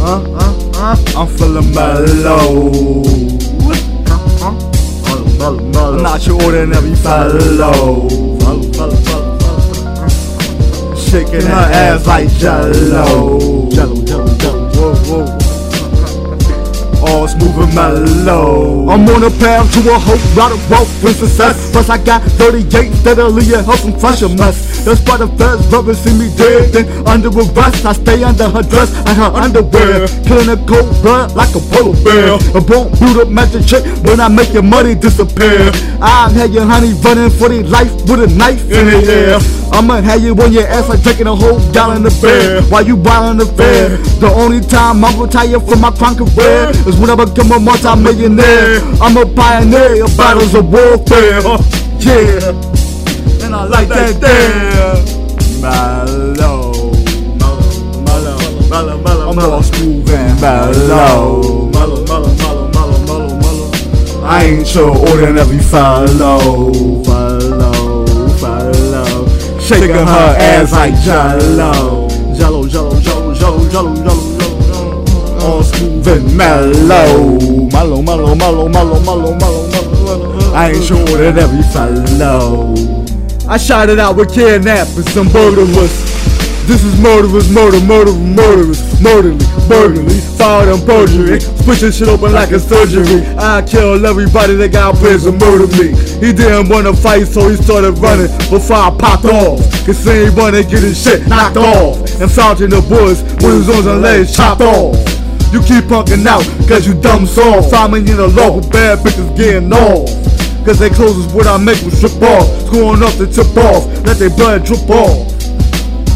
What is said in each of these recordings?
uh, uh. I'm feeling mellow. I'm not your ordinary fellow. Shaking her ass like jello. Jello, All smooth mellow. I'm on a path to a whole lot of wealth and success. Plus, I got 38 steadily and help them crush a mess. That's why the feds brother see me dead. Then under arrest, I stay under her dress and her underwear. Killing a cold blood like a polar bear. A won't build up magic trick when I make your money disappear. I'm had your honey running for their life with a knife in the air. I'ma have you on your ass like drinking a whole gallon of beer While you buying the fair The only time I'm retire from my crime career Is when I become a multi-millionaire I'm a pioneer of battles of warfare. Yeah. And I like that there. Mellow. Mellow, mellow, mellow, I'm all smooth and mellow. Mellow, mellow, mellow, mellow, mellow, mellow. I ain't your ordinary fellow Fellow, fellow shaking her ass like jello. Jello, jello, jello, jello, jello, jello, jello. And mellow. Mellow, mellow, mellow, mellow, mellow, mellow, mellow. I ain't sure that every fellow. I shot it out with kidnappers and murderers. This is murderers, murder, murder, murderers, murderly, burglary, filed and perjury, switching shit open like a surgery. I kill everybody that got plans to murder me. He didn't wanna fight, so he started running before I popped off. Cause he ain't get his shit knocked off. And in the woods with his arms and legs chopped off. You keep punking out, cause you dumb. Find me in the local bad bitches getting off. Cause they clothes is what I make them strip off. Screwing up the tip off, let their blood drip off.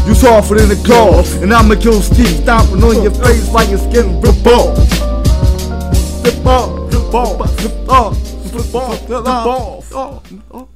You softer than the claws, and I'ma kill Steve stomping on your face like your skin rip off. Rip off, rip off, rip off, rip off, rip off.